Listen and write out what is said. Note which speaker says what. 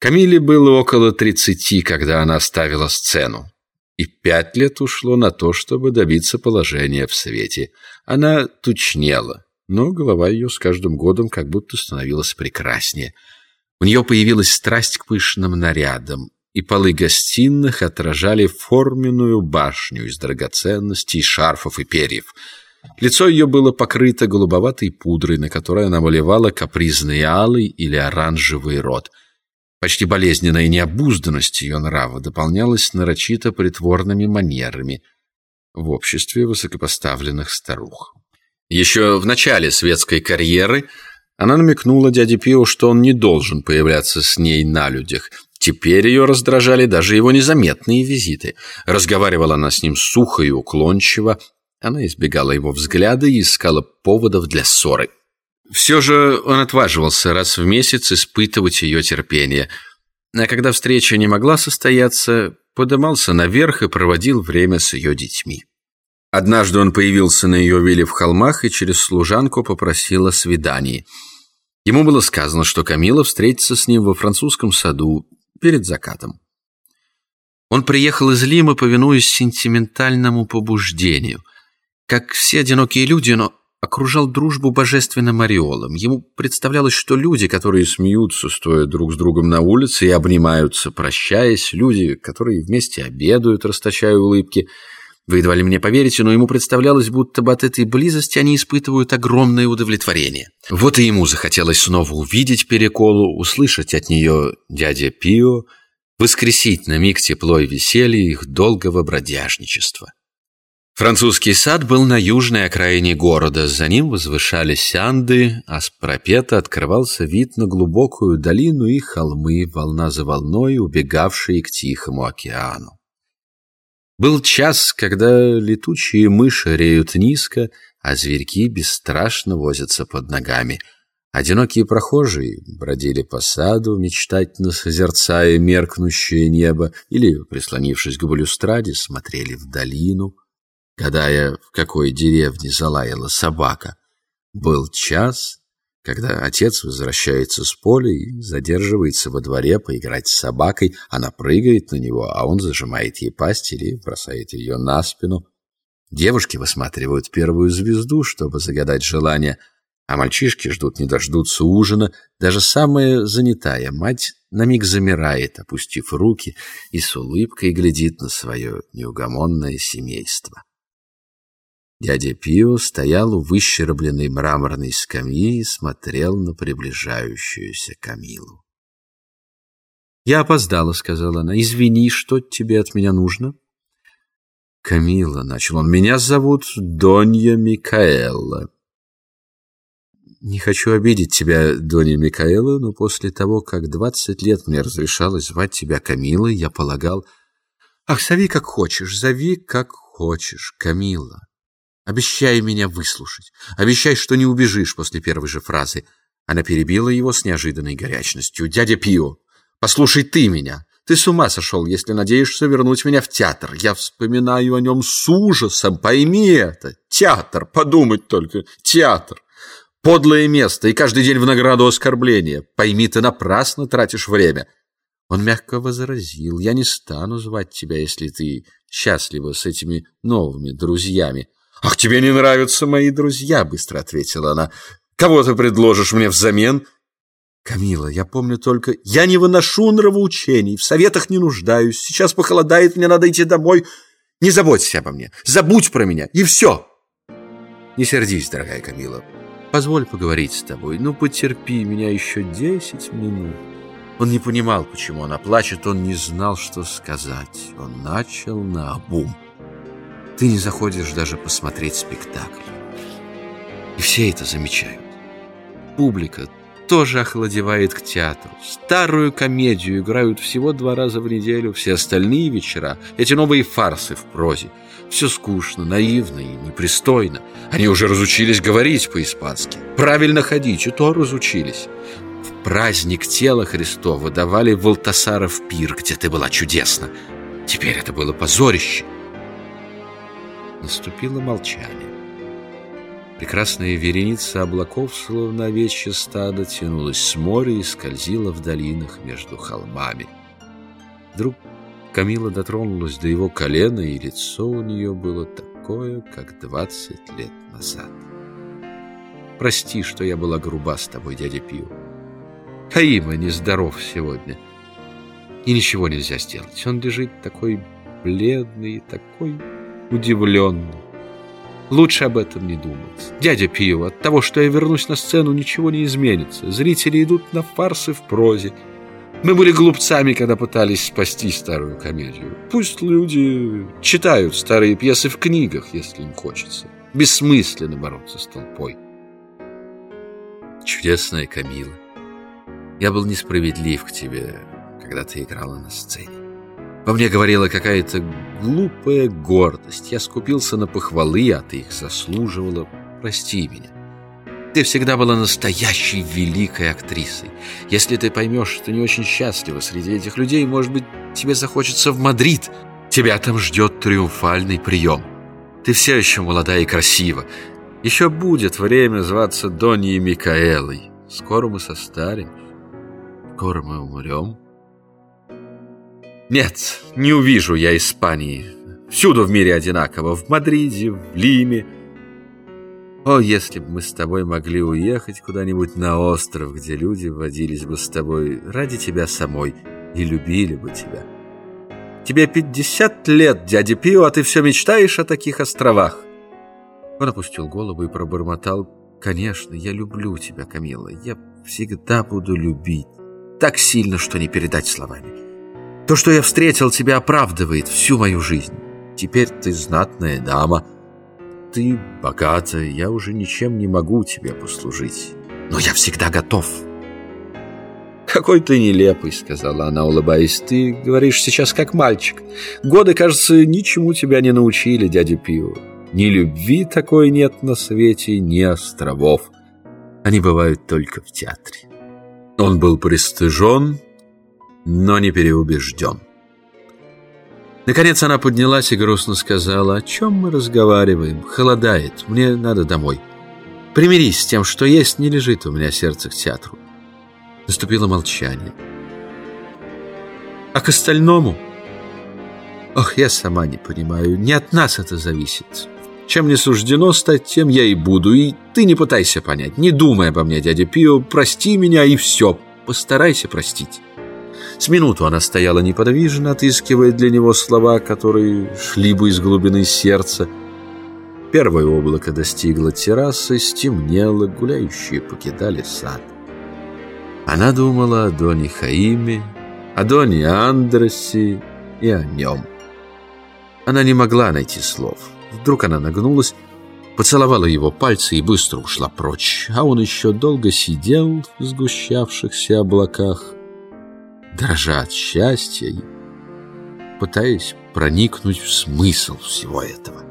Speaker 1: Камиле было около тридцати, когда она оставила сцену. И пять лет ушло на то, чтобы добиться положения в свете. Она тучнела, но голова ее с каждым годом как будто становилась прекраснее. У нее появилась страсть к пышным нарядам, и полы гостиных отражали форменную башню из драгоценностей, шарфов и перьев. Лицо ее было покрыто голубоватой пудрой, на которой она малевала капризный алый или оранжевый рот. Почти болезненная необузданность ее нрава дополнялась нарочито притворными манерами в обществе высокопоставленных старух. Еще в начале светской карьеры она намекнула дяде Пио, что он не должен появляться с ней на людях. Теперь ее раздражали даже его незаметные визиты. Разговаривала она с ним сухо и уклончиво. Она избегала его взгляда и искала поводов для ссоры. Все же он отваживался раз в месяц испытывать ее терпение. А когда встреча не могла состояться, подымался наверх и проводил время с ее детьми. Однажды он появился на ее вилле в холмах и через служанку попросил о свидании. Ему было сказано, что Камила встретится с ним во французском саду перед закатом. Он приехал из Лимы, повинуясь сентиментальному побуждению. Как все одинокие люди, но окружал дружбу божественным ореолом. Ему представлялось, что люди, которые смеются, стоя друг с другом на улице и обнимаются, прощаясь, люди, которые вместе обедают, расточая улыбки – вы едва ли мне поверите, но ему представлялось, будто бы от этой близости они испытывают огромное удовлетворение. Вот и ему захотелось снова увидеть Переколу, услышать от нее дядя Пио, воскресить на миг тепло и веселье их долгого бродяжничества. Французский сад был на южной окраине города, за ним возвышались Анды, а с пропета открывался вид на глубокую долину и холмы, волна за волной, убегавшие к Тихому океану. Был час, когда летучие мыши реют низко, а зверьки бесстрашно возятся под ногами. Одинокие прохожие бродили по саду, мечтательно созерцая меркнущее небо, или, прислонившись к балюстраде, смотрели в долину, гадая, в какой деревне залаяла собака. Был час, когда отец возвращается с поля и задерживается во дворе поиграть с собакой, она прыгает на него, а он зажимает ей пасть или бросает ее на спину. Девушки высматривают первую звезду, чтобы загадать желание, а мальчишки ждут не дождутся ужина. Даже самая занятая мать на миг замирает, опустив руки, и с улыбкой глядит на свое неугомонное семейство. Дядя Пио стоял у выщербленной мраморной скамьи и смотрел на приближающуюся Камилу. «Я опоздала», — сказала она. «Извини, что тебе от меня нужно?» «Камила», — начал он, — «меня зовут Донья Микаэла». «Не хочу обидеть тебя, Донья Микаэла, но после того, как двадцать лет мне разрешалось звать тебя Камилой, я полагал...» «Ах, зови как хочешь, зови как хочешь, Камила». Обещай меня выслушать. Обещай, что не убежишь после первой же фразы. Она перебила его с неожиданной горячностью. «Дядя Пио, послушай ты меня. Ты с ума сошел, если надеешься вернуть меня в театр. Я вспоминаю о нем с ужасом. Пойми это. Театр, подумать только. Театр. Подлое место, и каждый день в награду оскорбления. Пойми, ты напрасно тратишь время». Он мягко возразил. «Я не стану звать тебя, если ты счастлива с этими новыми друзьями». «Ах, тебе не нравятся мои друзья!» — быстро ответила она. «Кого ты предложишь мне взамен?» «Камила, я помню только... Я не выношу нравоучений, в советах не нуждаюсь. Сейчас похолодает, мне надо идти домой. Не заботься обо мне, забудь про меня, и все!» «Не сердись, дорогая Камила. Позволь поговорить с тобой. Ну, потерпи меня еще десять минут». Он не понимал, почему она плачет, он не знал, что сказать. Он начал наобум. Ты не заходишь даже посмотреть спектакль. И все это замечают. Публика тоже охладевает к театру. Старую комедию играют всего два раза в неделю, все остальные вечера — эти новые фарсы в прозе. Все скучно, наивно и непристойно. Они уже разучились говорить по-испански. Правильно ходить, и то разучились. В праздник тела Христова давали Валтасаров пир, где ты была чудесна. Теперь это было позорище. Наступило молчание. Прекрасная вереница облаков, словно овечье стадо, тянулась с моря и скользила в долинах между холмами. Вдруг Камила дотронулась до его колена, и лицо у нее было такое, как двадцать лет назад. «Прости, что я была груба с тобой, дядя Пио. Хаима нездоров сегодня, и ничего нельзя сделать. Он лежит такой бледный, такой удивленный. Лучше об этом не думать. Дядя Пио, от того, что я вернусь на сцену, ничего не изменится. Зрители идут на фарсы в прозе. Мы были глупцами, когда пытались спасти старую комедию. Пусть люди читают старые пьесы в книгах, если им хочется. Бессмысленно бороться с толпой. Чудесная Камила. Я был несправедлив к тебе, когда ты играла на сцене. Во мне говорила какая-то глупая гордость. Я скупился на похвалы, а ты их заслуживала. Прости меня. Ты всегда была настоящей великой актрисой. Если ты поймешь, что не очень счастлива среди этих людей, может быть, тебе захочется в Мадрид. Тебя там ждет триумфальный прием. Ты все еще молода и красива. Еще будет время зваться Доньей Микаэлой. Скоро мы состарим. Скоро мы умрем. Нет, не увижу я Испании. Всюду в мире одинаково. В Мадриде, в Лиме. О, если бы мы с тобой могли уехать куда-нибудь на остров, где люди водились бы с тобой ради тебя самой и любили бы тебя. Тебе пятьдесят лет, дядя Пио, а ты все мечтаешь о таких островах. Он опустил голову и пробормотал. «Конечно, я люблю тебя, Камилла. Я всегда буду любить. Так сильно, что не передать словами. То, что я встретил тебя, оправдывает всю мою жизнь. Теперь ты знатная дама. Ты богата, я уже ничем не могу тебе послужить. Но я всегда готов. «Какой ты нелепый», — сказала она, улыбаясь. «Ты говоришь сейчас как мальчик. Годы, кажется, ничему тебя не научили, дядя Пио. Ни любви такой нет на свете, ни островов. Они бывают только в театре». Он был пристыжен, но не переубежден. Наконец она поднялась и грустно сказала, «О чем мы разговариваем? Холодает, мне надо домой. Примирись с тем, что есть, не лежит у меня сердце к театру». Наступило молчание. «А к остальному?» «Ох, я сама не понимаю, не от нас это зависит. Чем не суждено стать, тем я и буду, и ты не пытайся понять, не думай обо мне, дядя Пио, прости меня и все, постарайся простить». С минуту она стояла неподвижно, отыскивая для него слова, которые шли бы из глубины сердца. Первое облако достигло террасы, стемнело, гуляющие покидали сад. Она думала о Доне Хаиме, о Доне Андросе и о нем. Она не могла найти слов. Вдруг она нагнулась, поцеловала его пальцы и быстро ушла прочь, а он еще долго сидел в сгущавшихся облаках, дрожа от счастья пытаясь проникнуть в смысл всего этого.